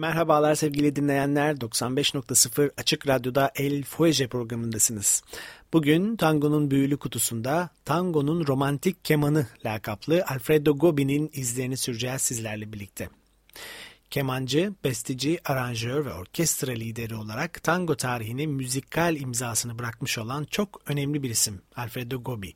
Merhabalar sevgili dinleyenler. 95.0 Açık Radyo'da El Fuege programındasınız. Bugün Tango'nun büyülü kutusunda Tango'nun romantik kemanı lakaplı Alfredo Gobi'nin izlerini süreceğiz sizlerle birlikte. Kemancı, besteci, aranjör ve orkestra lideri olarak tango tarihine müzikal imzasını bırakmış olan çok önemli bir isim Alfredo Gobi.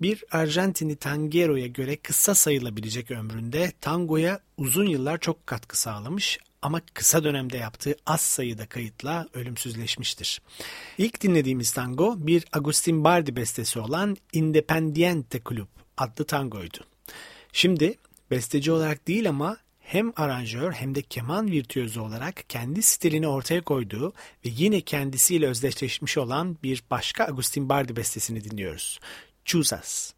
Bir Arjantinli tangero'ya göre kısa sayılabilecek ömründe tangoya uzun yıllar çok katkı sağlamış ama kısa dönemde yaptığı az sayıda kayıtla ölümsüzleşmiştir. İlk dinlediğimiz tango bir Agustin Bardi bestesi olan Independiente Club adlı tangoydu. Şimdi besteci olarak değil ama hem aranjör hem de keman virtüözü olarak kendi stilini ortaya koyduğu ve yine kendisiyle özdeşleşmiş olan bir başka Agustin Bardi bestesini dinliyoruz. Choose Us.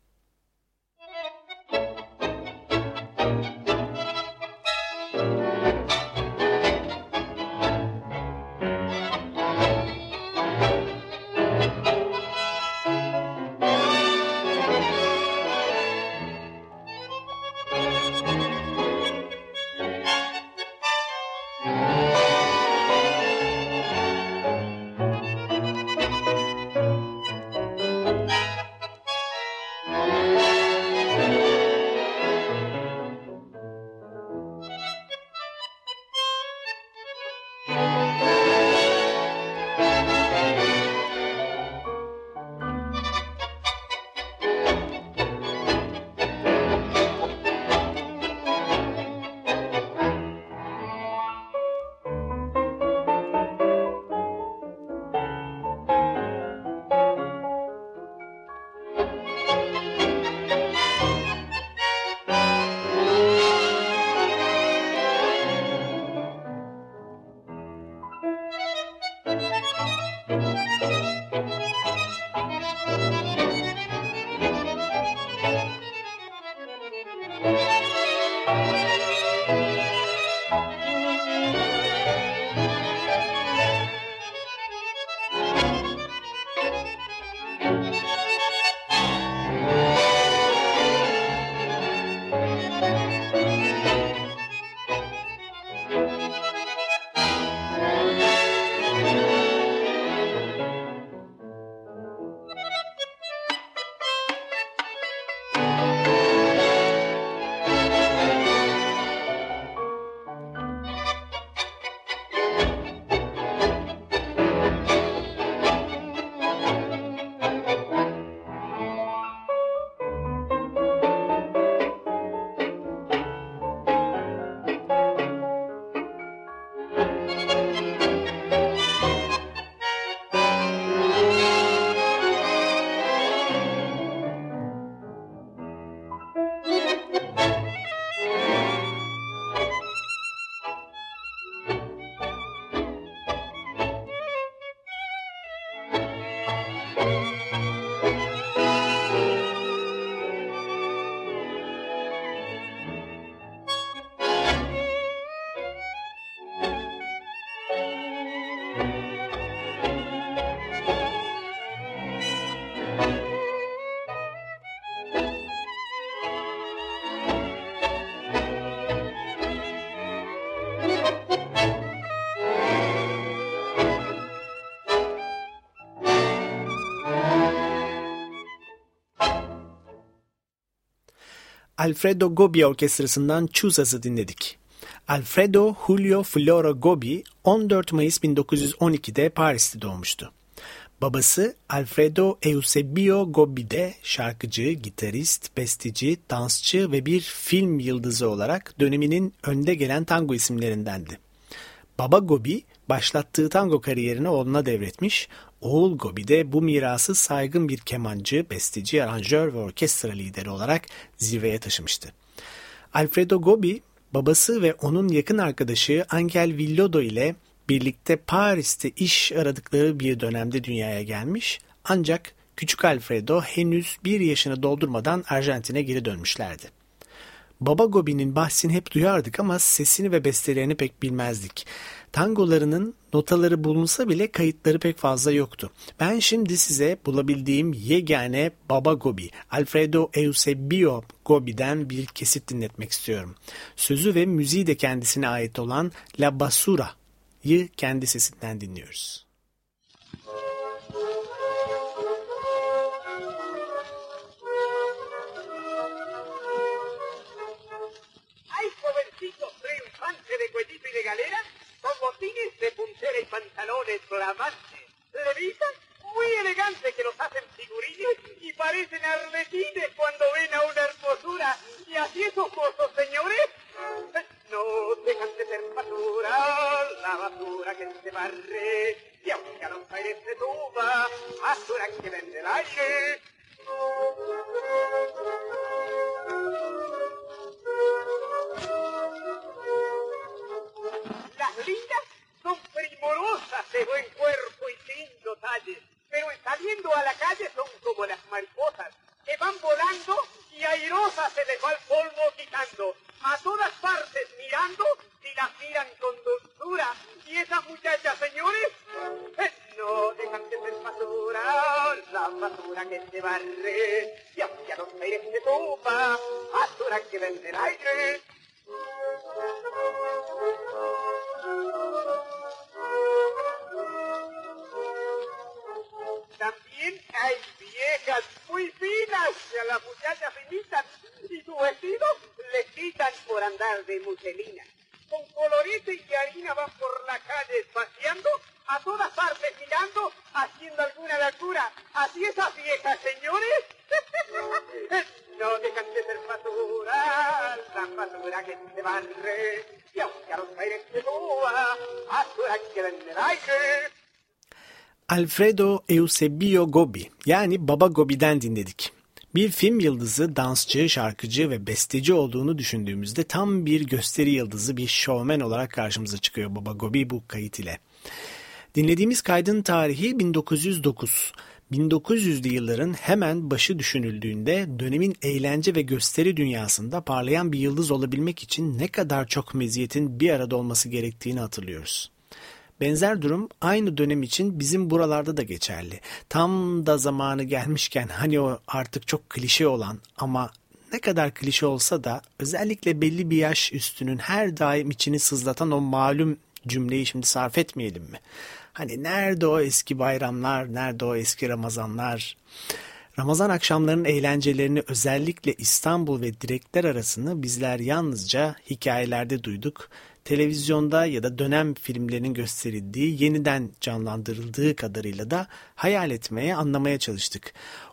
Alfredo Gobi Orkestrası'ndan Chuzas'ı dinledik. Alfredo Julio Floro Gobi 14 Mayıs 1912'de Paris'te doğmuştu. Babası Alfredo Eusebio Gobi de şarkıcı, gitarist, besteci, dansçı ve bir film yıldızı olarak döneminin önde gelen tango isimlerindendi. Baba Gobi başlattığı tango kariyerini oğluna devretmiş, oğul Gobi de bu mirası saygın bir kemancı, besteci, aranjör ve orkestra lideri olarak zirveye taşımıştı. Alfredo Gobi, babası ve onun yakın arkadaşı Angel Villodo ile birlikte Paris'te iş aradıkları bir dönemde dünyaya gelmiş ancak küçük Alfredo henüz bir yaşını doldurmadan Arjantin'e geri dönmüşlerdi. Baba Gobi'nin bahsini hep duyardık ama sesini ve bestelerini pek bilmezdik. Tangolarının notaları bulunsa bile kayıtları pek fazla yoktu. Ben şimdi size bulabildiğim yegane Baba Gobi, Alfredo Eusebio Gobi'den bir kesit dinletmek istiyorum. Sözü ve müziği de kendisine ait olan La Basura'yı kendi sesinden dinliyoruz. Pantalones flamantes, levitas muy elegantes que los hacen figurines y parecen arlequines cuando ven a una hermosura. Y así esos mozos, señores, no dejan de ser basura, la basura que se barre, y aunque a los aires se tuba, basura que vende el aire. De buen cuerpo y sin talles, pero saliendo a la calle son como las mariposas, que van volando y airosas se les va polvo quitando, a todas partes mirando y las miran con dulzura. Y esas muchachas, señores, eh, no dejan de ser basura, la basura que se barre, y aunque a los aires se tupa, basura que vende el aire. Viejas muy finas que a las muchachas imitan y su vestido les quitan por andar de muselina. Con colorete y harina van por la calle paseando, a todas partes mirando, haciendo alguna locura. Así esas viejas, señores, no dejan de ser basura, la basura que se barre, y aunque a los aires se boa, basura que vende el. Alfredo Eusebio Gobi yani Baba Gobi'den dinledik. Bir film yıldızı, dansçı, şarkıcı ve besteci olduğunu düşündüğümüzde tam bir gösteri yıldızı, bir şovmen olarak karşımıza çıkıyor Baba Gobi bu kayıt ile. Dinlediğimiz kaydın tarihi 1909. 1900'lü yılların hemen başı düşünüldüğünde dönemin eğlence ve gösteri dünyasında parlayan bir yıldız olabilmek için ne kadar çok meziyetin bir arada olması gerektiğini hatırlıyoruz. Benzer durum aynı dönem için bizim buralarda da geçerli. Tam da zamanı gelmişken hani o artık çok klişe olan ama ne kadar klişe olsa da özellikle belli bir yaş üstünün her daim içini sızlatan o malum cümleyi şimdi sarf etmeyelim mi? Hani nerede o eski bayramlar, nerede o eski Ramazanlar? Ramazan akşamlarının eğlencelerini özellikle İstanbul ve direkler arasını bizler yalnızca hikayelerde duyduk televizyonda ya da dönem filmlerinin gösterildiği, yeniden canlandırıldığı kadarıyla da hayal etmeye, anlamaya çalıştık.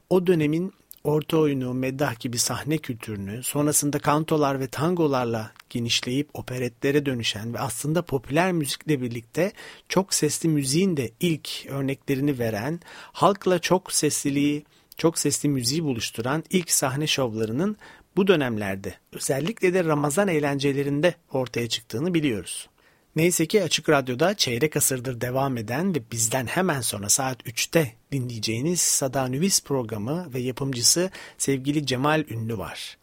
O dönemin orta oyunu, meddah gibi sahne kültürünü, sonrasında kantolar ve tangolarla genişleyip operetlere dönüşen ve aslında popüler müzikle birlikte çok sesli müziğin de ilk örneklerini veren, halkla çok sesliliği, çok sesli müziği buluşturan ilk sahne şovlarının bu dönemlerde özellikle de Ramazan eğlencelerinde ortaya çıktığını biliyoruz. Neyse ki Açık Radyo'da çeyrek asırdır devam eden ve bizden hemen sonra saat 3'te dinleyeceğiniz Sada Nüvis programı ve yapımcısı sevgili Cemal Ünlü var.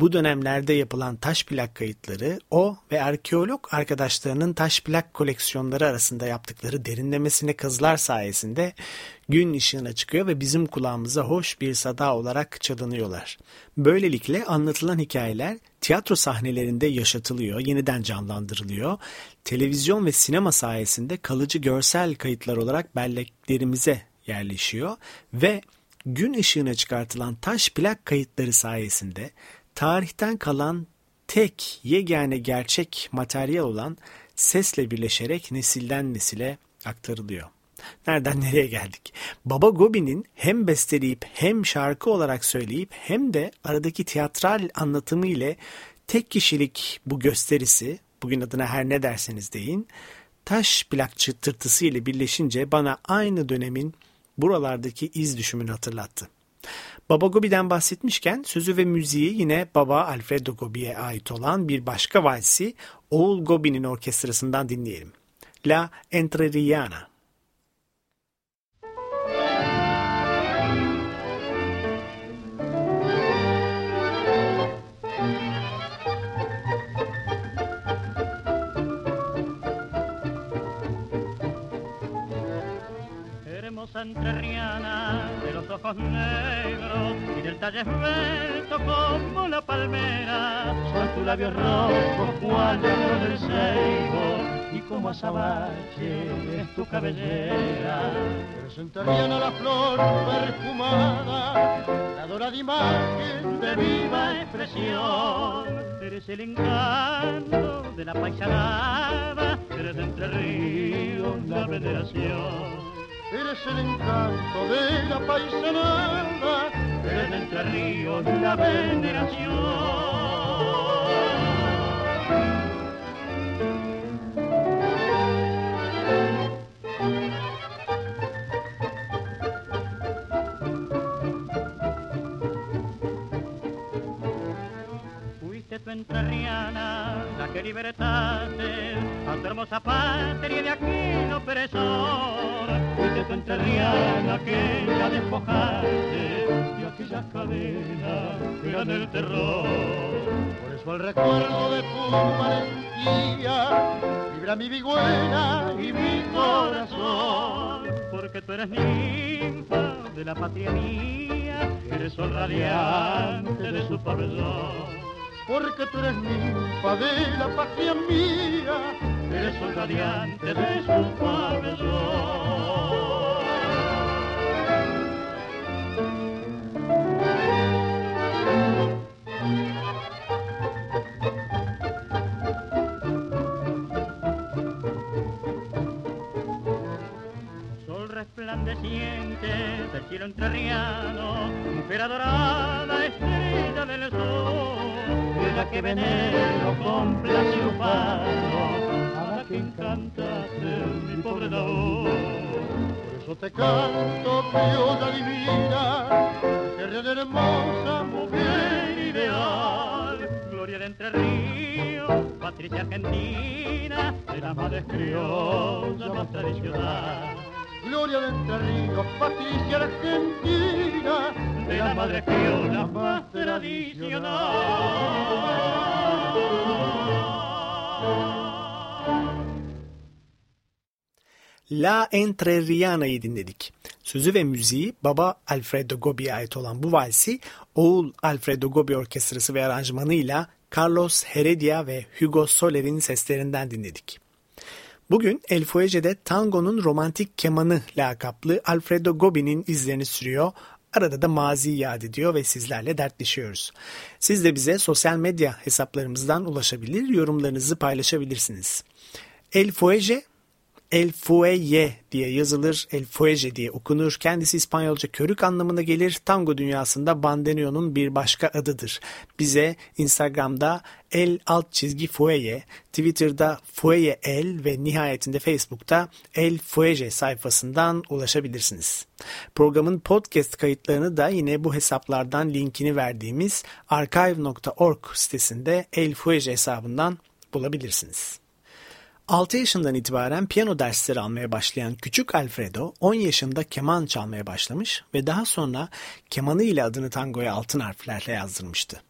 Bu dönemlerde yapılan taş plak kayıtları o ve arkeolog arkadaşlarının taş plak koleksiyonları arasında yaptıkları derinlemesine kazılar sayesinde gün ışığına çıkıyor ve bizim kulağımıza hoş bir sada olarak çalınıyorlar. Böylelikle anlatılan hikayeler tiyatro sahnelerinde yaşatılıyor, yeniden canlandırılıyor. Televizyon ve sinema sayesinde kalıcı görsel kayıtlar olarak belleklerimize yerleşiyor ve gün ışığına çıkartılan taş plak kayıtları sayesinde tarihten kalan tek yegane gerçek materyal olan sesle birleşerek nesilden nesile aktarılıyor. Nereden nereye geldik? Baba Gobi'nin hem besteleyip hem şarkı olarak söyleyip hem de aradaki tiyatral anlatımı ile tek kişilik bu gösterisi, bugün adına her ne derseniz deyin, taş plak çıtırtısı ile birleşince bana aynı dönemin buralardaki iz düşümünü hatırlattı. Baba Gobi'den bahsetmişken sözü ve müziği yine baba Alfredo Gobi'ye ait olan bir başka valsi oğul Gobi'nin orkestrasından dinleyelim. La Entrerriana. hermosa entrerriana los ojos negros y del talle esbelto como la palmera. Son tus labios rojos cual del ceibo y como azabache es tu cabellera. Eres entrerriana la flor perfumada, la dorada imagen de viva expresión. Eres el encanto de la paisanada, eres de Entre Ríos la veneración. Eres el encanto de la paisanada, eres de Entre Ríos la veneración. Entrerriana, la que libertaste a tu hermosa patria de aquel opresor. Fuiste tu entrerriana que la despojaste de aquellas cadenas que eran el terror. Por eso el recuerdo de tu valentía vibra mi vigüena y mi corazón. Porque tú eres ninfa de la patria mía, eres sol radiante de su pabellón porque tú eres ninfa de la patria mía, eres el radiante de su pabellón. Resplandeciente del cielo entrerriano, mujer adorada, estrella del sol, la que venero complace ufano, a la que encantaste mi pobre Daúl. Por eso te canto, criolla divina, guerrera hermosa, mujer ideal. Gloria de Entre Ríos, Patricia Argentina, de las madres criollas más tradicional. Gloria de Entre Ríos, Patricia Argentina, de la madre criolla más tradicional. La Entrerriana'yı dinledik. Sözü ve müziği baba Alfredo Gobi'ye ait olan bu valsi oğul Alfredo Gobi orkestrası ve aranjmanıyla Carlos Heredia ve Hugo Soler'in seslerinden dinledik. Bugün El Fuege'de tangonun romantik kemanı lakaplı Alfredo Gobi'nin izlerini sürüyor. Arada da mazi yad ediyor ve sizlerle dertleşiyoruz. Siz de bize sosyal medya hesaplarımızdan ulaşabilir, yorumlarınızı paylaşabilirsiniz. El Fuege El Fueye diye yazılır, El Fuege diye okunur. Kendisi İspanyolca körük anlamına gelir. Tango dünyasında bandoneonun bir başka adıdır. Bize Instagram'da El alt çizgi Fueye, Twitter'da Fueye El ve nihayetinde Facebook'ta El Fuege sayfasından ulaşabilirsiniz. Programın podcast kayıtlarını da yine bu hesaplardan linkini verdiğimiz archive.org sitesinde El Fuege hesabından bulabilirsiniz. 6 yaşından itibaren piyano dersleri almaya başlayan küçük Alfredo 10 yaşında keman çalmaya başlamış ve daha sonra kemanı ile adını tangoya altın harflerle yazdırmıştı.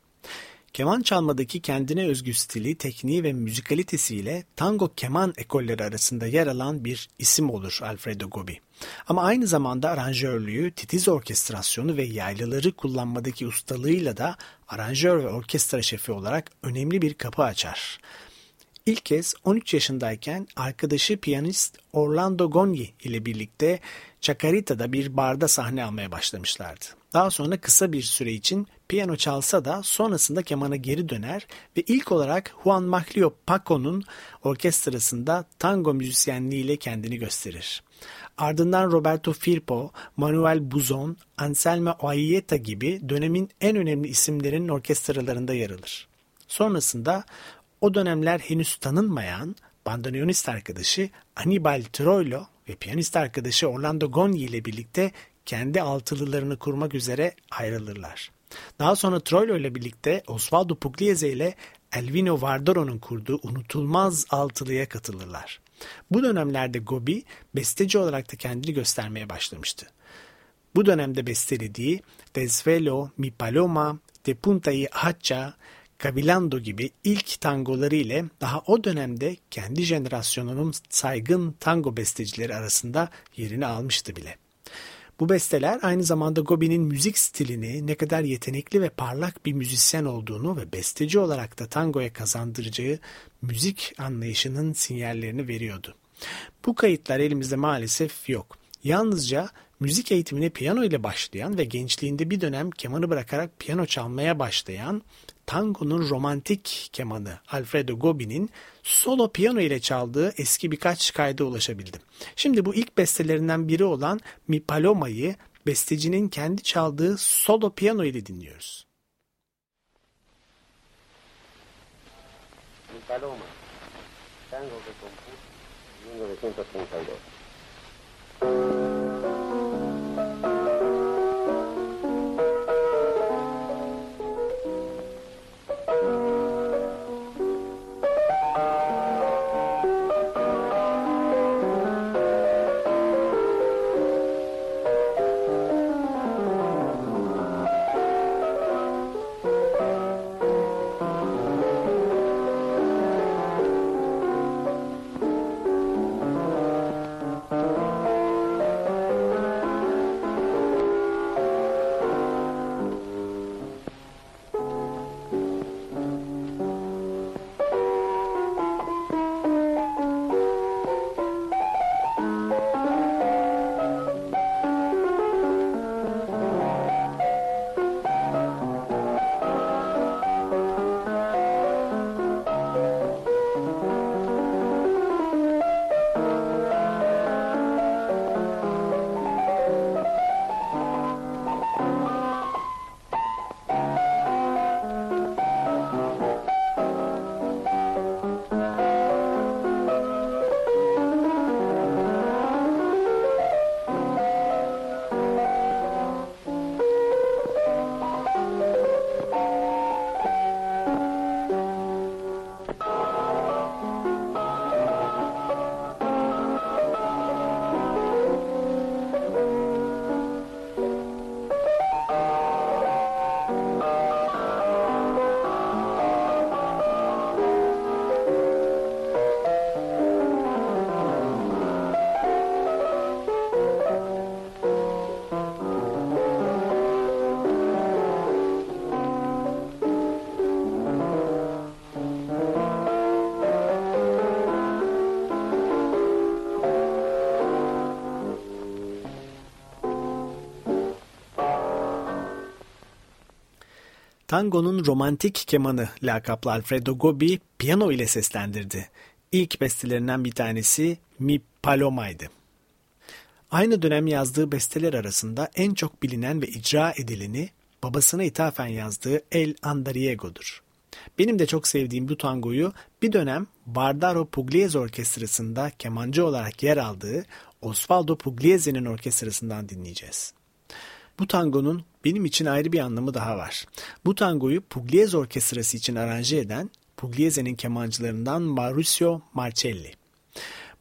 Keman çalmadaki kendine özgü stili, tekniği ve müzikalitesiyle tango keman ekolleri arasında yer alan bir isim olur Alfredo Gobi. Ama aynı zamanda aranjörlüğü, titiz orkestrasyonu ve yaylıları kullanmadaki ustalığıyla da aranjör ve orkestra şefi olarak önemli bir kapı açar. İlk kez 13 yaşındayken arkadaşı piyanist Orlando Gonyi ile birlikte Chacarita'da bir barda sahne almaya başlamışlardı. Daha sonra kısa bir süre için piyano çalsa da sonrasında kemana geri döner ve ilk olarak Juan Maglio Paco'nun orkestrasında tango müzisyenliğiyle kendini gösterir. Ardından Roberto Firpo, Manuel Buzon, Anselmo Oaieta gibi dönemin en önemli isimlerin orkestralarında yer alır. Sonrasında o dönemler henüz tanınmayan bandoneonist arkadaşı Anibal Troilo ve piyanist arkadaşı Orlando Gonni ile birlikte kendi altılılarını kurmak üzere ayrılırlar. Daha sonra Troilo ile birlikte Osvaldo Pugliese ile Elvino Vardoro'nun kurduğu unutulmaz altılıya katılırlar. Bu dönemlerde Gobi besteci olarak da kendini göstermeye başlamıştı. Bu dönemde bestelediği Desvelo, Mi Paloma, De Punta y Hacha, Cavilando gibi ilk tangoları ile daha o dönemde kendi jenerasyonunun saygın tango bestecileri arasında yerini almıştı bile. Bu besteler aynı zamanda Gobi'nin müzik stilini ne kadar yetenekli ve parlak bir müzisyen olduğunu ve besteci olarak da tangoya kazandıracağı müzik anlayışının sinyallerini veriyordu. Bu kayıtlar elimizde maalesef yok. Yalnızca müzik eğitimine piyano ile başlayan ve gençliğinde bir dönem kemanı bırakarak piyano çalmaya başlayan tangonun romantik kemanı Alfredo Gobi'nin solo piyano ile çaldığı eski birkaç kayda ulaşabildim. Şimdi bu ilk bestelerinden biri olan Mi Paloma'yı bestecinin kendi çaldığı solo piyano ile dinliyoruz. Mi Paloma, tango que compuso en 1932. Tango'nun romantik kemanı lakaplı Alfredo Gobi piyano ile seslendirdi. İlk bestelerinden bir tanesi Mi Paloma'ydı. Aynı dönem yazdığı besteler arasında en çok bilinen ve icra edileni babasına ithafen yazdığı El Andariego'dur. Benim de çok sevdiğim bu tangoyu bir dönem Bardaro Pugliese Orkestrası'nda kemancı olarak yer aldığı Osvaldo Pugliese'nin orkestrasından dinleyeceğiz. Bu tangonun benim için ayrı bir anlamı daha var. Bu tangoyu Pugliese Orkestrası için aranje eden Pugliese'nin kemancılarından Mauricio Marcelli.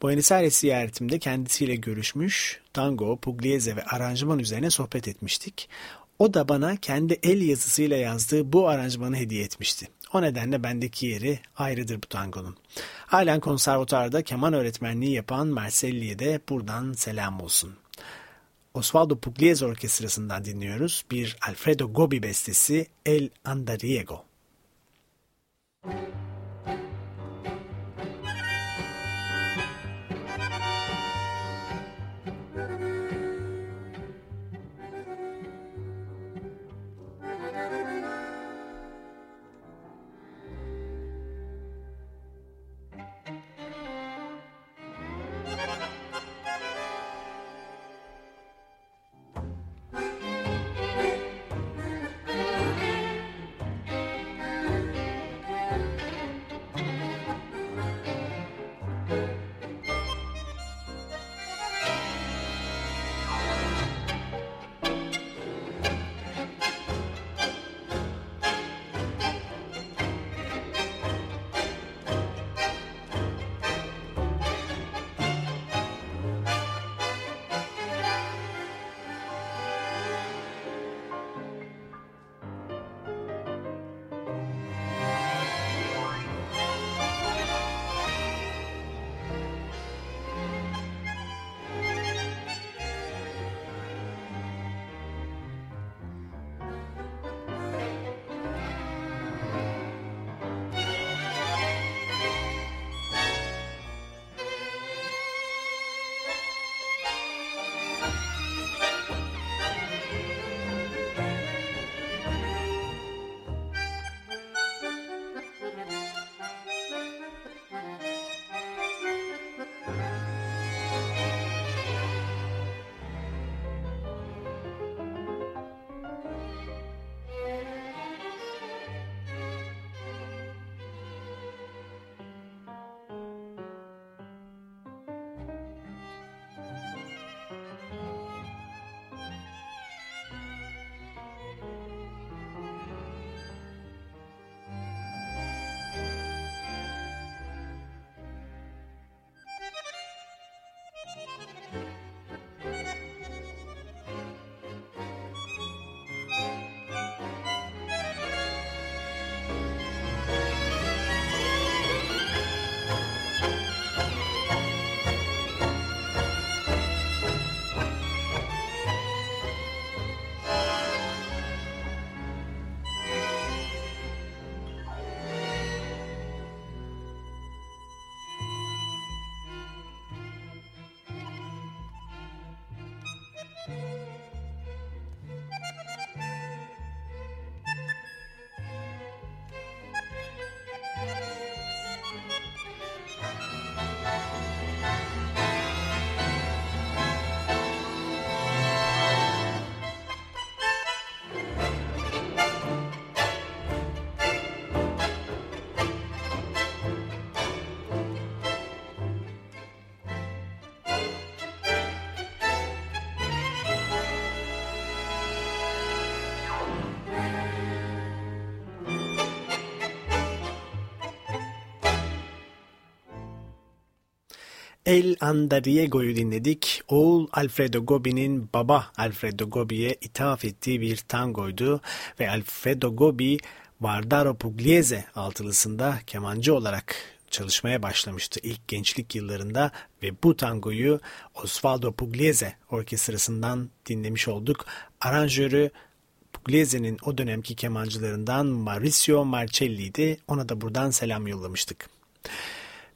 Buenos Aires ziyaretimde kendisiyle görüşmüş, tango, pugliese ve aranjman üzerine sohbet etmiştik. O da bana kendi el yazısıyla yazdığı bu aranjmanı hediye etmişti. O nedenle bendeki yeri ayrıdır bu tangonun. Halen konservatuarda keman öğretmenliği yapan Marcelli'ye de buradan selam olsun. Osvaldo Pugliese Orkestrası'ndan dinliyoruz. Bir Alfredo Gobi bestesi El Andariego. Müzik El Andariego'yu dinledik. Oğul Alfredo Gobi'nin baba Alfredo Gobi'ye ithaf ettiği bir tangoydu ve Alfredo Gobi Vardaro Pugliese altılısında kemancı olarak çalışmaya başlamıştı ilk gençlik yıllarında ve bu tangoyu Osvaldo Pugliese orkestrasından dinlemiş olduk. Aranjörü Pugliese'nin o dönemki kemancılarından Mauricio Marcelli'ydi. Ona da buradan selam yollamıştık.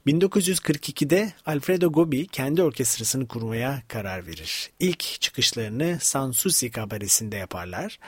1942'de Alfredo Gobi kendi orkestrasını kurmaya karar verir. İlk çıkışlarını Sanssouci kabaresinde yaparlar.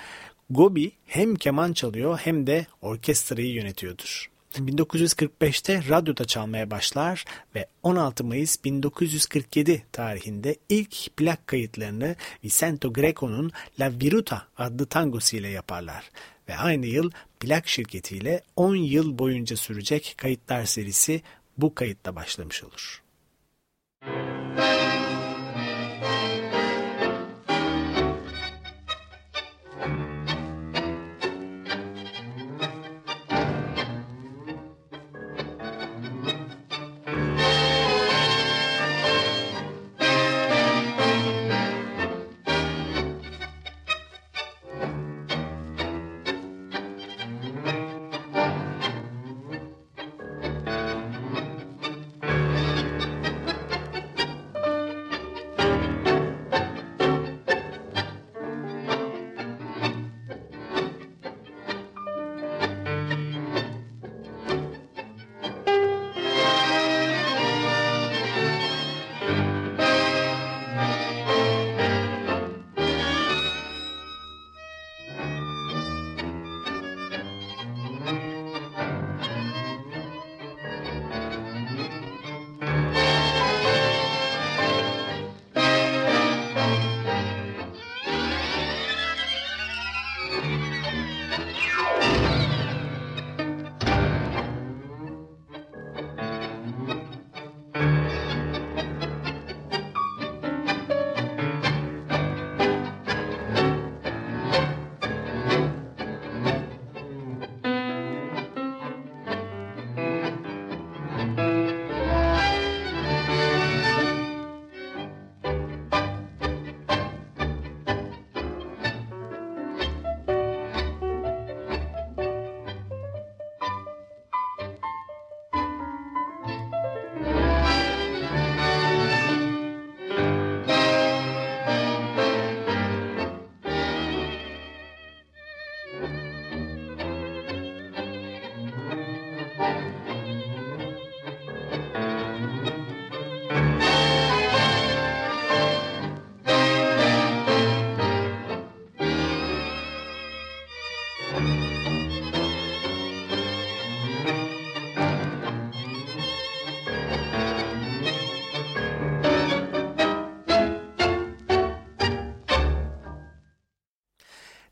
Gobi hem keman çalıyor hem de orkestrayı yönetiyordur. 1945'te radyoda çalmaya başlar ve 16 Mayıs 1947 tarihinde ilk plak kayıtlarını Vicento Greco'nun La Viruta adlı tangosu ile yaparlar ve aynı yıl plak şirketiyle 10 yıl boyunca sürecek kayıtlar serisi bu kayıtla başlamış olur.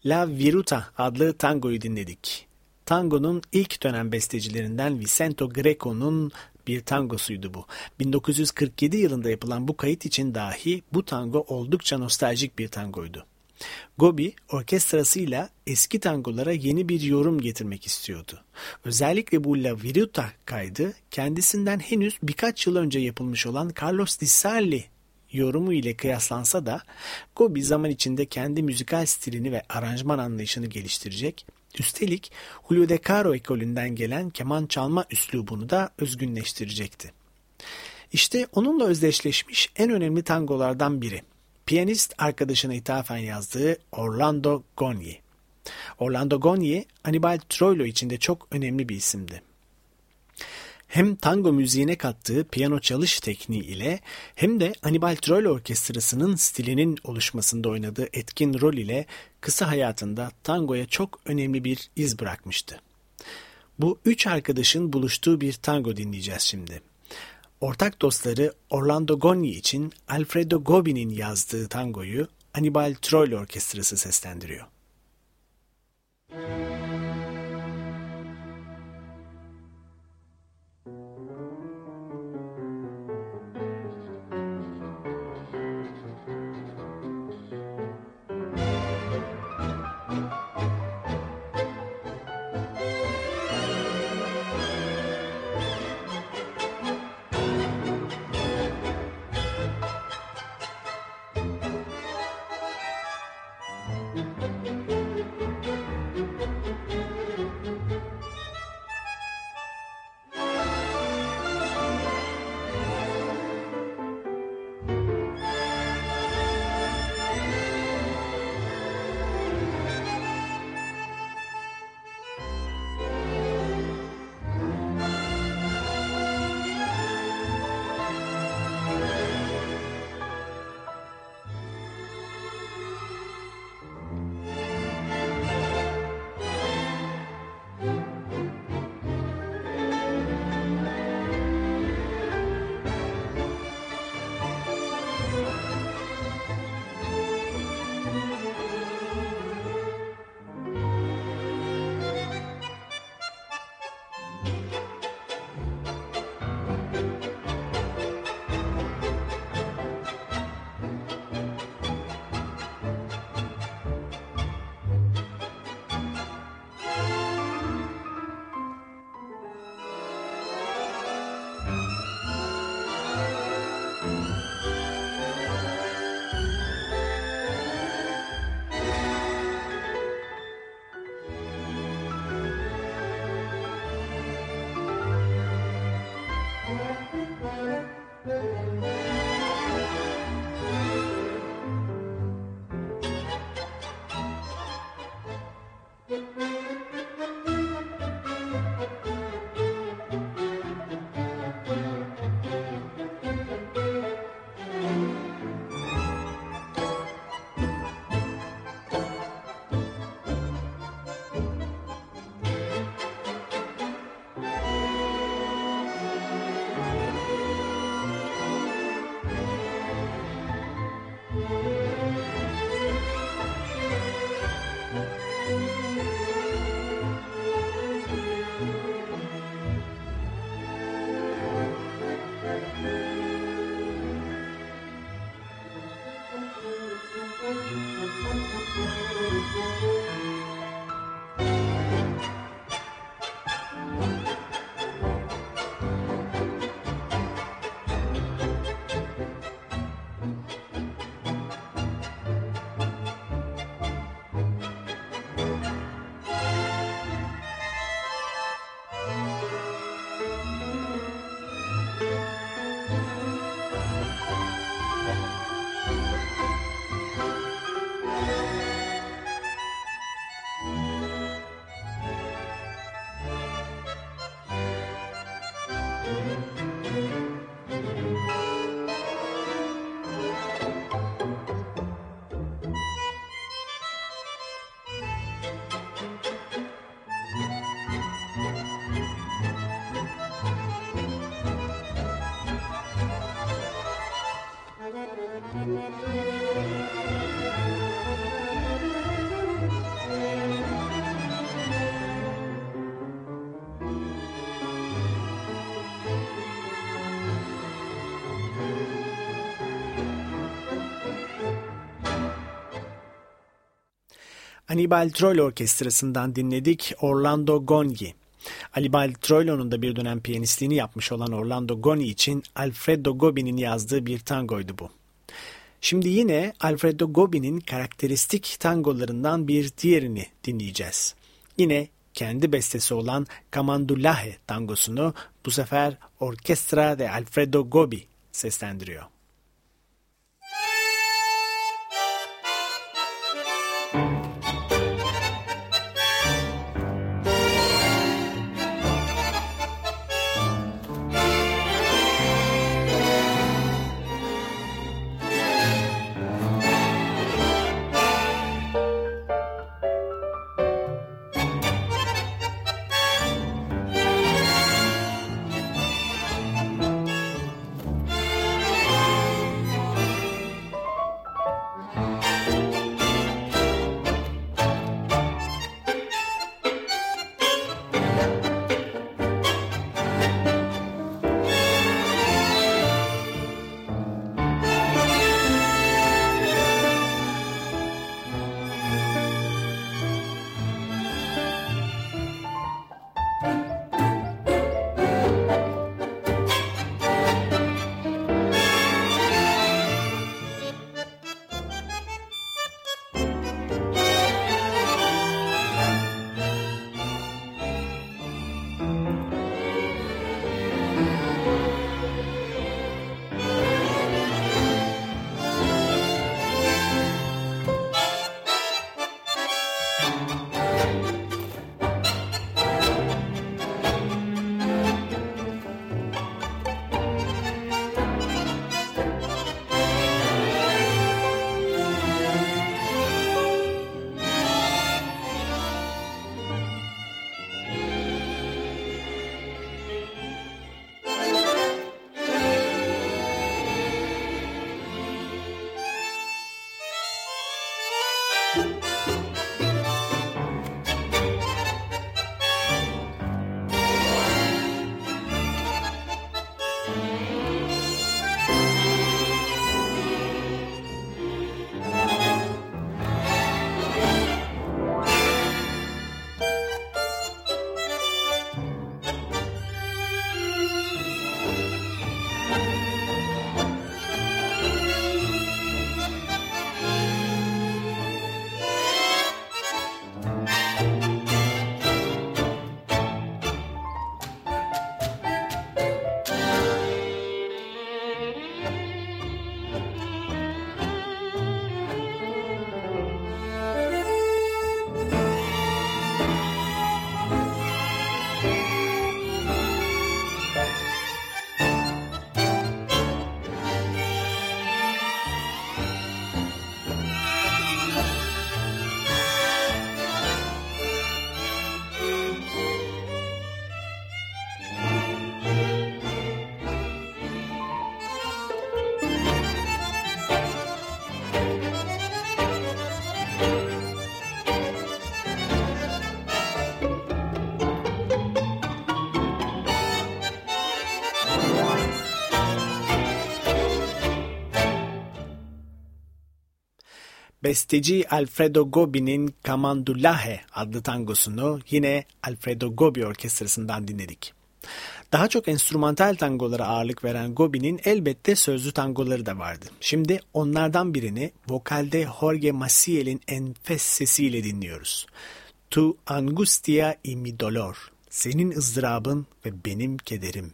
La Viruta adlı tangoyu dinledik. Tangonun ilk dönem bestecilerinden Vicento Greco'nun bir tangosuydu bu. 1947 yılında yapılan bu kayıt için dahi bu tango oldukça nostaljik bir tangoydu. Gobi orkestrasıyla eski tangolara yeni bir yorum getirmek istiyordu. Özellikle bu La Viruta kaydı kendisinden henüz birkaç yıl önce yapılmış olan Carlos Di Sarli yorumu ile kıyaslansa da Gobi zaman içinde kendi müzikal stilini ve aranjman anlayışını geliştirecek, üstelik Julio De Caro ekolünden gelen keman çalma üslubunu da özgünleştirecekti. İşte onunla özdeşleşmiş en önemli tangolardan biri. Piyanist arkadaşına ithafen yazdığı Orlando Gonye. Orlando Gonye, Anibal Troilo içinde çok önemli bir isimdi hem tango müziğine kattığı piyano çalış tekniği ile hem de Hannibal Troll Orkestrası'nın stilinin oluşmasında oynadığı etkin rol ile kısa hayatında tangoya çok önemli bir iz bırakmıştı. Bu üç arkadaşın buluştuğu bir tango dinleyeceğiz şimdi. Ortak dostları Orlando Gonni için Alfredo Gobi'nin yazdığı tangoyu Hannibal Troll Orkestrası seslendiriyor. Müzik Anibal Troilo Orkestrası'ndan dinledik Orlando Goni. Anibal Troilo'nun da bir dönem piyanistliğini yapmış olan Orlando Goni için Alfredo Gobi'nin yazdığı bir tangoydu bu. Şimdi yine Alfredo Gobi'nin karakteristik tangolarından bir diğerini dinleyeceğiz. Yine kendi bestesi olan Camandulahe tangosunu bu sefer Orkestra de Alfredo Gobi seslendiriyor. Besteci Alfredo Gobi'nin Camandulahe adlı tangosunu yine Alfredo Gobi Orkestrası'ndan dinledik. Daha çok enstrümantal tangolara ağırlık veren Gobi'nin elbette sözlü tangoları da vardı. Şimdi onlardan birini vokalde Jorge Maciel'in enfes sesiyle dinliyoruz. Tu angustia y mi dolor. Senin ızdırabın ve benim kederim.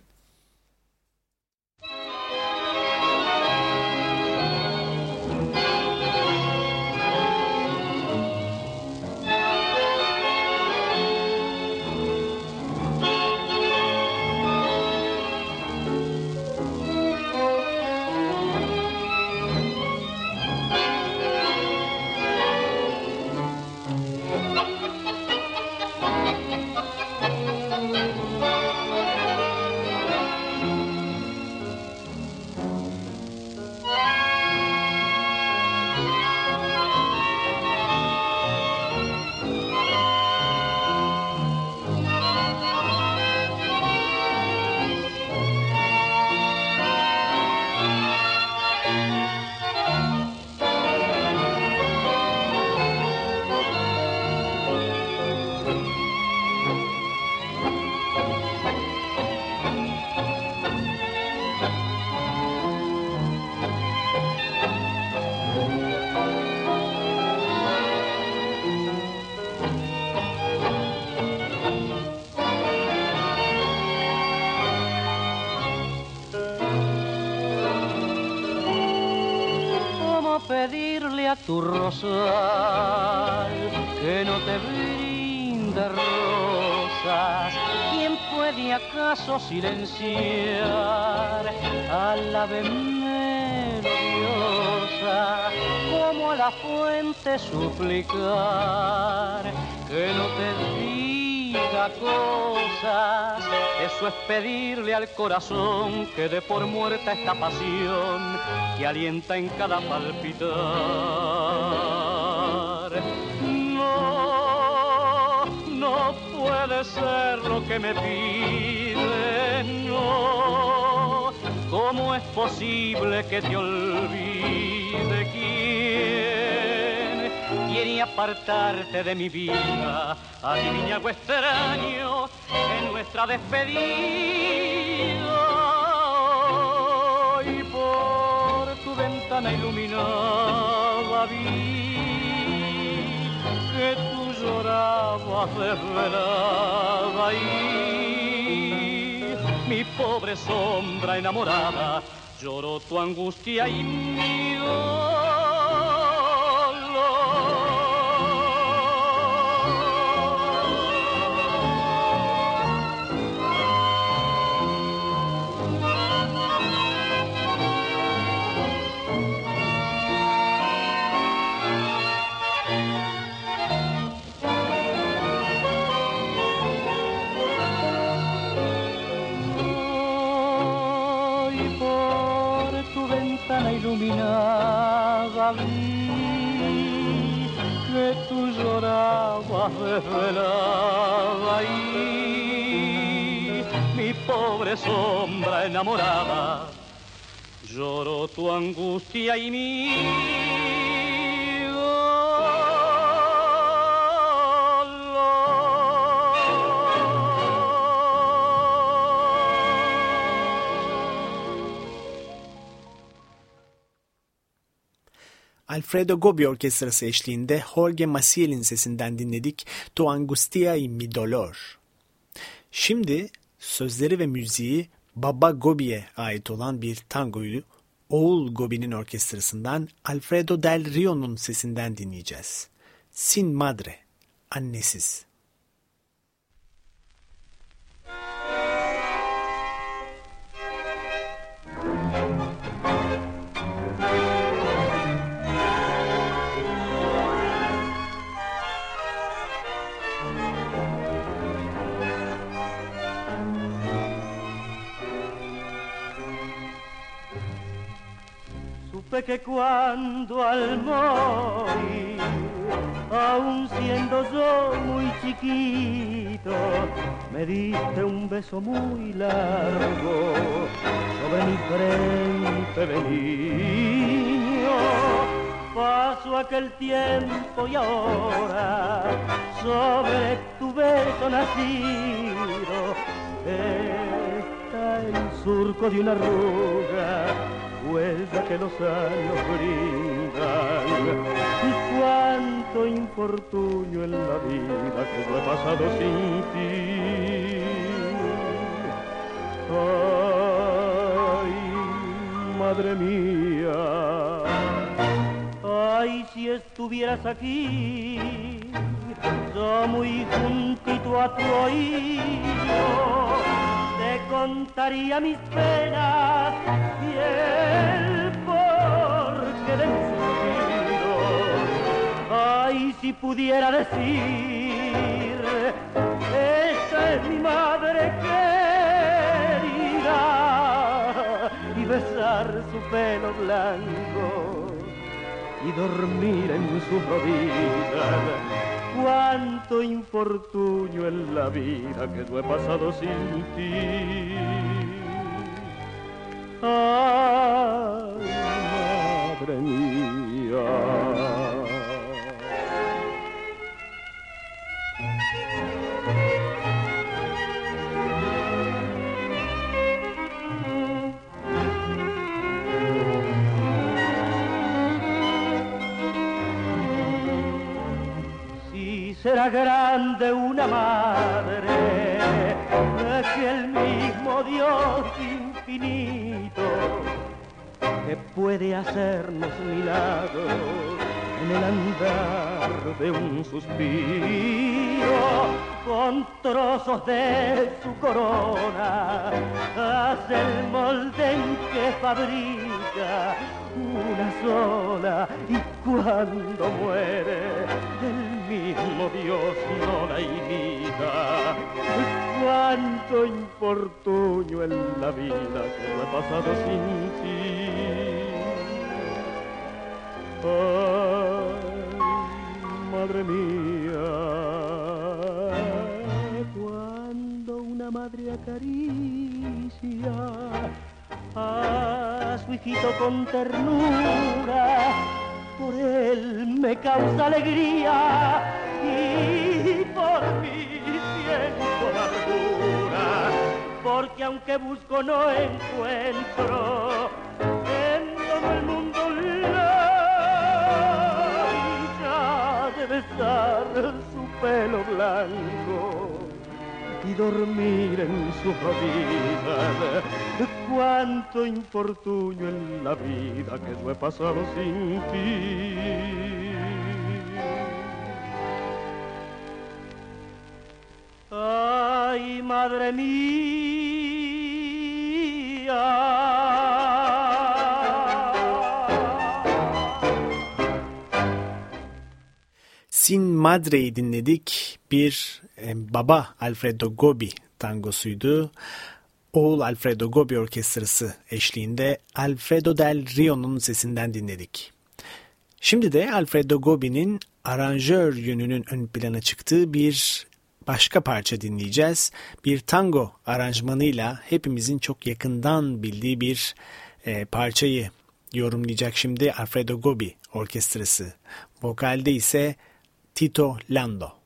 Tu rosal que no te brinde rosas? ¿Quién puede acaso silenciar a la ave melodiosa? Como a la fuente suplicar que no te diga cosas. Eso es pedirle al corazón que dé por muerta esta pasión que alienta en cada palpitar. No, no puede ser lo que me pide, no. ¿Cómo es posible que te olvide quién quiere apartarte de mi vida? Adivina algo extraño en nuestra despedida y por tu ventana iluminada vi que tú llorabas desvelada y mi pobre sombra enamorada lloró tu angustia y mi llorabas desvelada y mi pobre sombra enamorada. Lloró tu angustia y mi Alfredo Gobi Orkestrası eşliğinde Jorge Maciel'in sesinden dinledik Tu Angustia y Mi Dolor. Şimdi sözleri ve müziği Baba Gobi'ye ait olan bir tangoyu Oğul Gobi'nin orkestrasından Alfredo Del Rio'nun sesinden dinleyeceğiz. Sin Madre, annesiz. Que cuando al morir, aun siendo yo muy chiquito, me diste un beso muy largo sobre mi frente de niño. Pasó aquel tiempo y ahora sobre tu beso nacido está el surco de una arruga huella que los años brindan. Y cuánto infortunio en la vida que yo he pasado sin ti. Ay, madre mía, ay, si estuvieras aquí, yo muy juntito a tu oído contaría mis penas y el porqué de mis sentidos. Ay, si pudiera decir, esa es mi madre querida, y besar su pelo blanco y dormir en sus rodillas cuánto infortunio en la vida que yo he pasado sin ti. Madre mía. Grande una madre que el mismo Dios infinito que puede hacernos milagros en el andar de un suspiro, con trozos de su corona, hace el molde en que fabrica una sola y cuando muere mismo Dios no la imita. Cuánto importunio en la vida que no he pasado sin ti. Ay, madre mía, cuando una madre acaricia a su hijito con ternura, por él me causa alegría y por mí siento amargura, porque aunque busco no encuentro en todo el mundo la de besar su pelo blanco y dormir en su rodillas. Cuánto infortunio en la vida que yo he pasado sin ti. Ay, madre mía. Sin Madre'yi dinledik. Bir baba Alfredo Gobi tangosuydu. Oğul Alfredo Gobi Orkestrası eşliğinde Alfredo Del Rio'nun sesinden dinledik. Şimdi de Alfredo Gobi'nin aranjör yönünün ön plana çıktığı bir başka parça dinleyeceğiz. Bir tango aranjmanıyla hepimizin çok yakından bildiği bir e, parçayı yorumlayacak şimdi Alfredo Gobi Orkestrası. Vokalde ise Tito Lando.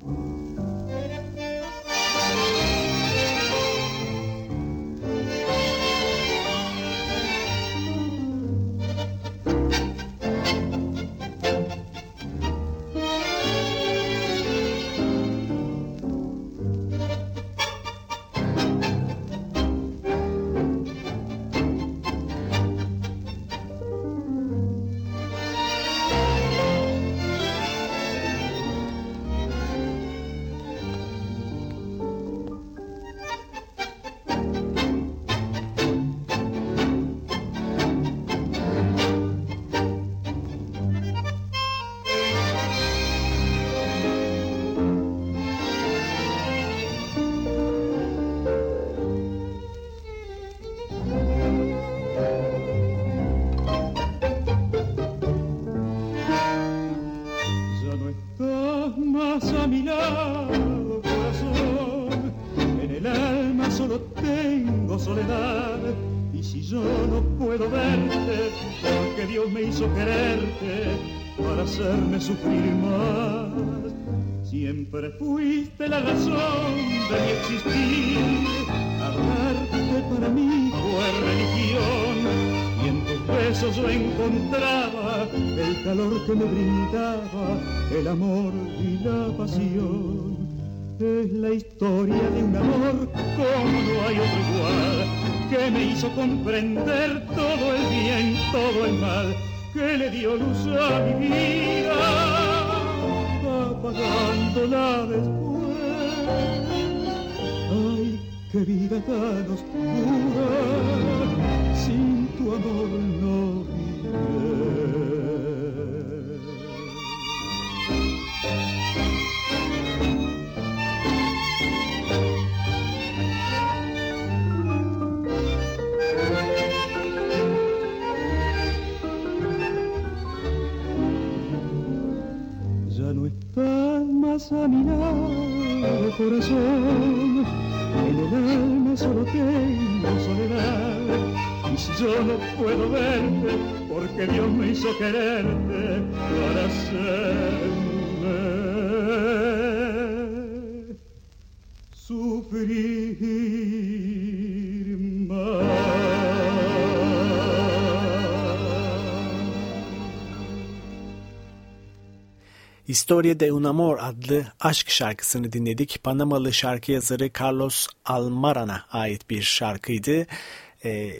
you sufrir más. Siempre fuiste la razón de mi existir. Hablarte para mí fue religión. Y en tus besos yo encontraba el calor que me brindaba, el amor y la pasión. Es la historia de un amor como no hay otro igual, que me hizo comprender todo el bien, todo el mal, que le dio luz a mi vida, apagándola después. Ay, qué vida tan oscura, sin tu amor no vive. Mi lado, corazón. En el alma solo tengo soledad. Y si yo no puedo verte, porque Dios me hizo quererte para hacerme sufrir Historia de un Amor adlı aşk şarkısını dinledik. Panamalı şarkı yazarı Carlos Almaran'a ait bir şarkıydı. Ee,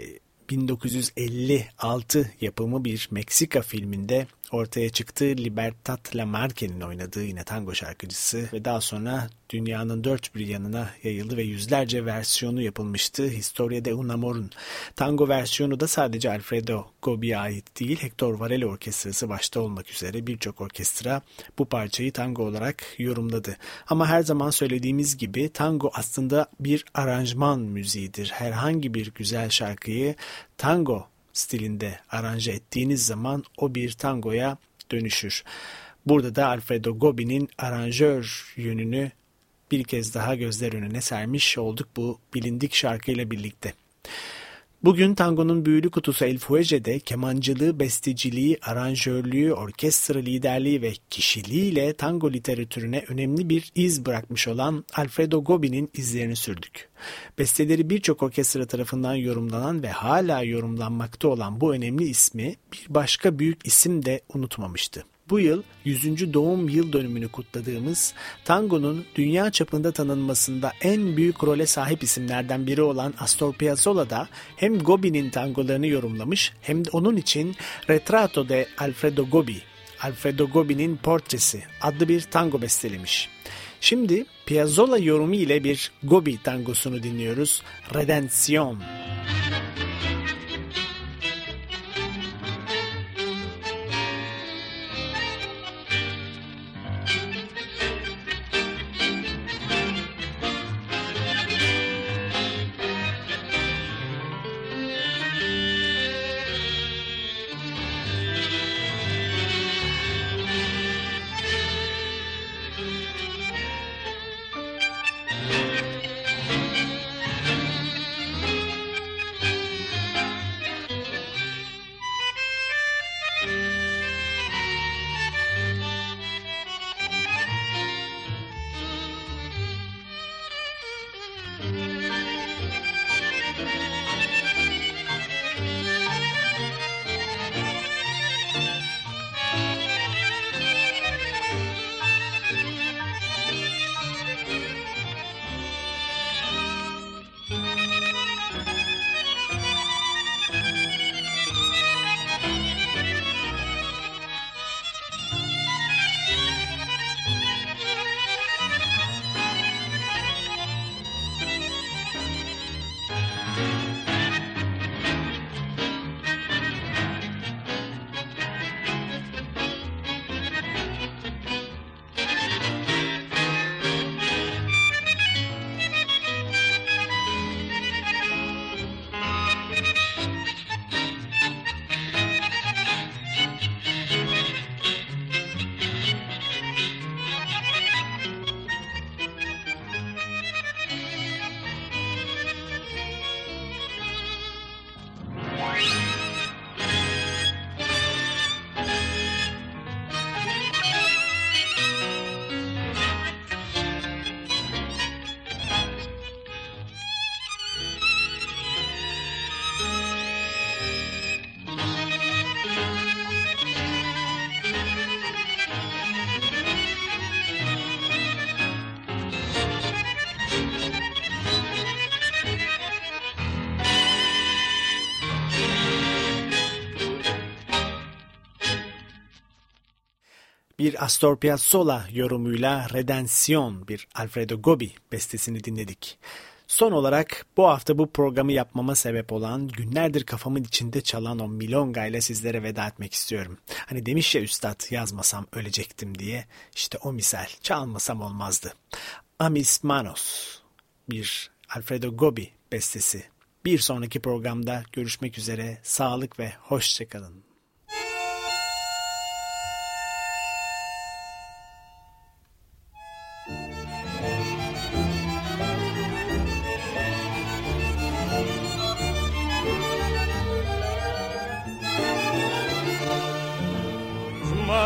1956 yapımı bir Meksika filminde ortaya çıktı. Libertad Lamarque'nin oynadığı yine tango şarkıcısı ve daha sonra dünyanın dört bir yanına yayıldı ve yüzlerce versiyonu yapılmıştı. Historia de un amor'un tango versiyonu da sadece Alfredo Gobi'ye ait değil, Hector Varela Orkestrası başta olmak üzere birçok orkestra bu parçayı tango olarak yorumladı. Ama her zaman söylediğimiz gibi tango aslında bir aranjman müziğidir. Herhangi bir güzel şarkıyı tango stilinde aranje ettiğiniz zaman o bir tangoya dönüşür. Burada da Alfredo Gobi'nin aranjör yönünü bir kez daha gözler önüne sermiş olduk bu bilindik şarkıyla birlikte. Bugün tangonun büyülü kutusu El Fuege'de kemancılığı, besteciliği, aranjörlüğü, orkestra liderliği ve kişiliğiyle tango literatürüne önemli bir iz bırakmış olan Alfredo Gobi'nin izlerini sürdük. Besteleri birçok orkestra tarafından yorumlanan ve hala yorumlanmakta olan bu önemli ismi bir başka büyük isim de unutmamıştı. Bu yıl 100. doğum yıl dönümünü kutladığımız tangonun dünya çapında tanınmasında en büyük role sahip isimlerden biri olan Astor Piazzolla da hem Gobi'nin tangolarını yorumlamış hem de onun için Retrato de Alfredo Gobi, Alfredo Gobi'nin Portresi adlı bir tango bestelemiş. Şimdi Piazzolla yorumu ile bir Gobi tangosunu dinliyoruz. Redención. Bir Astor Piazzolla yorumuyla Redención bir Alfredo Gobi bestesini dinledik. Son olarak bu hafta bu programı yapmama sebep olan günlerdir kafamın içinde çalan o milonga ile sizlere veda etmek istiyorum. Hani demiş ya üstad yazmasam ölecektim diye işte o misal çalmasam olmazdı. Amis Manos bir Alfredo Gobi bestesi. Bir sonraki programda görüşmek üzere sağlık ve hoşçakalın.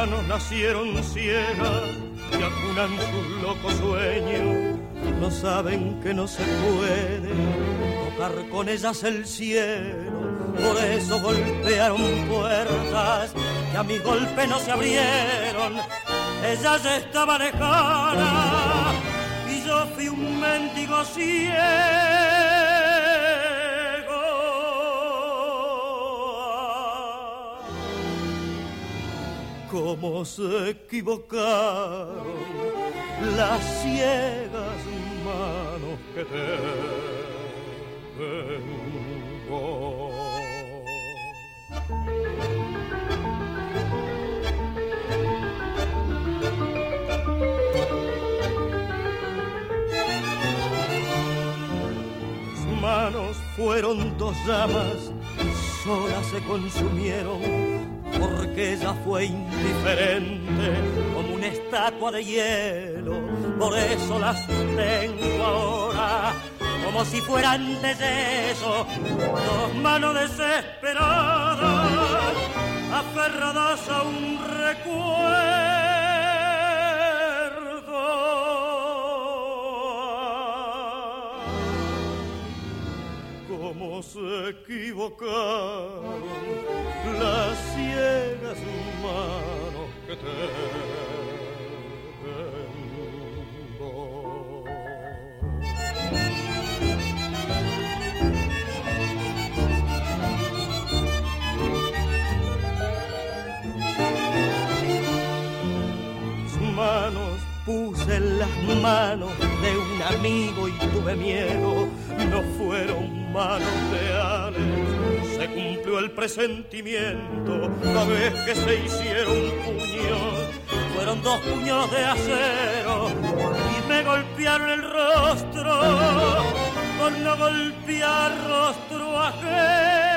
Nacieron ciegas y acunan sus locos sueños. No saben que no se puede tocar con ellas el cielo. Por eso golpearon puertas que a mi golpe no se abrieron. Ella ya estaba lejana y yo fui un mendigo ciego. Cómo se equivocaron las ciegas manos que tengo. Sus manos fueron dos llamas, solas se consumieron porque ella fue indiferente como una estatua de hielo. Por eso las tengo ahora como si fueran de yeso, dos manos desesperadas, aferradas a un recuerdo. Se equivocaron las ciegas manos que manos puse las manos de un amigo y tuve miedo, no fueron manos reales, se cumplió el presentimiento, la vez que se hicieron puños, fueron dos puños de acero y me golpearon el rostro, por no golpear rostro ajeno.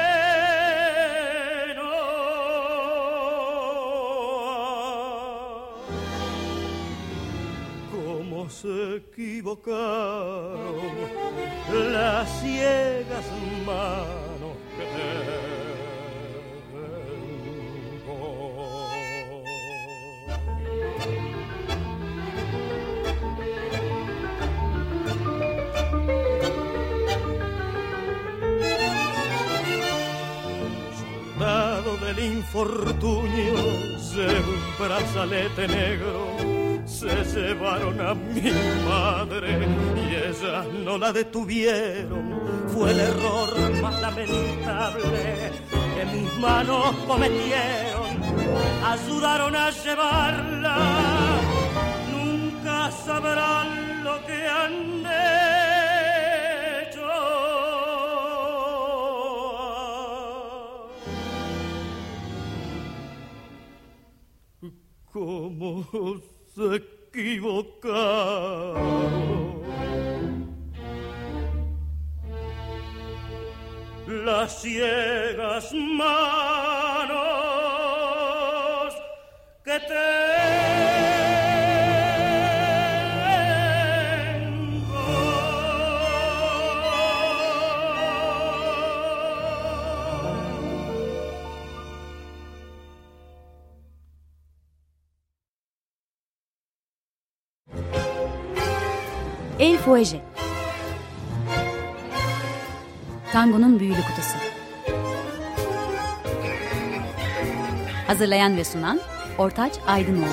Se equivocaron las ciegas manos que tengo. Soldado del infortunio, de un brazalete negro, se llevaron a mi madre y ellas no la detuvieron. Fue el error más lamentable que mis manos cometieron. Ayudaron a llevarla, nunca sabrán lo que han hecho. cómo se equivocaron. Las ciegas manos que tengo. El Fuege Tango'nun büyülü kutusu. Hazırlayan ve sunan Ortaç Aydınoğlu